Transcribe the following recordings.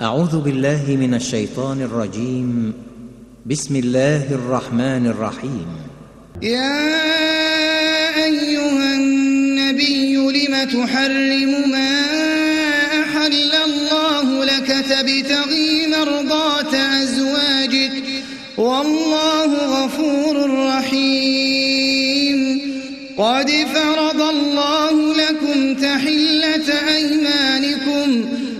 أعوذ بالله من الشيطان الرجيم. بسم الله الرحمن الرحيم. يا أيها النبي لم تحرم ما أحل الله لك تبتغي مرضات أزواجك. والله غفور رحيم. قد فرض الله لكم أيمانكم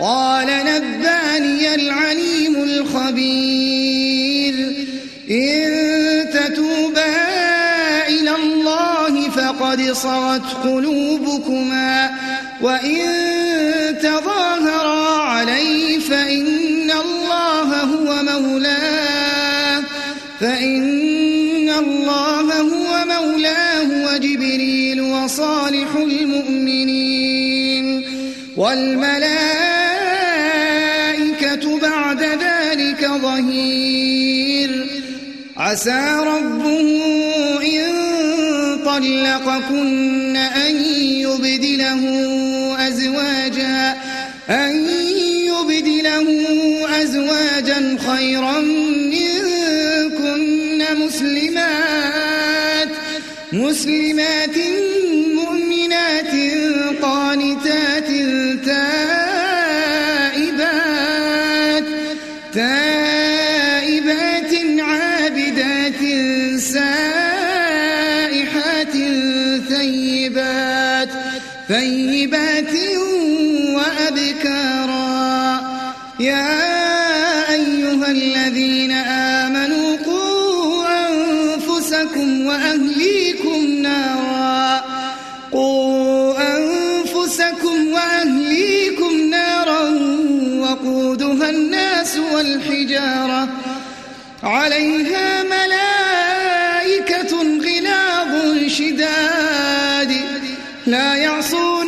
قال نبأني العليم الخبير. إن تتوبا إلى الله فقد صغت قلوبكما. وإن تظاهرا عليه فإن الله هو مولاه. فإن الله هو مولاه وجبريل وصالح المؤمنين. والملائكة عسى ربه إن طلقكن أن يبدله أزواجا أن يبدله أزواجا خيرا منكن مسلمات مسلمات مؤمنات قانتات تائبات تائبات وأبكارا. يا أيها الذين آمنوا قوا أنفسكم وأهليكم نارا. قوا أنفسكم وأهليكم نارا وقودها الناس والحجارة. عليها ملائكة غلاظ شداد. لا يعصون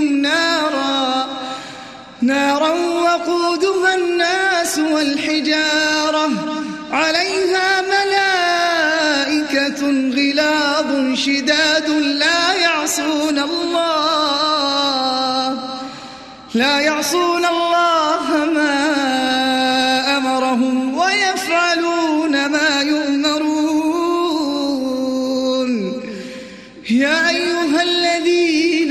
وأهليكم نارا نارا وقودها الناس والحجارة. عليها ملائكة غلاظ شداد لا يعصون الله لا يعصون الله ما أمرهم ويفعلون ما يؤمرون. يا أيها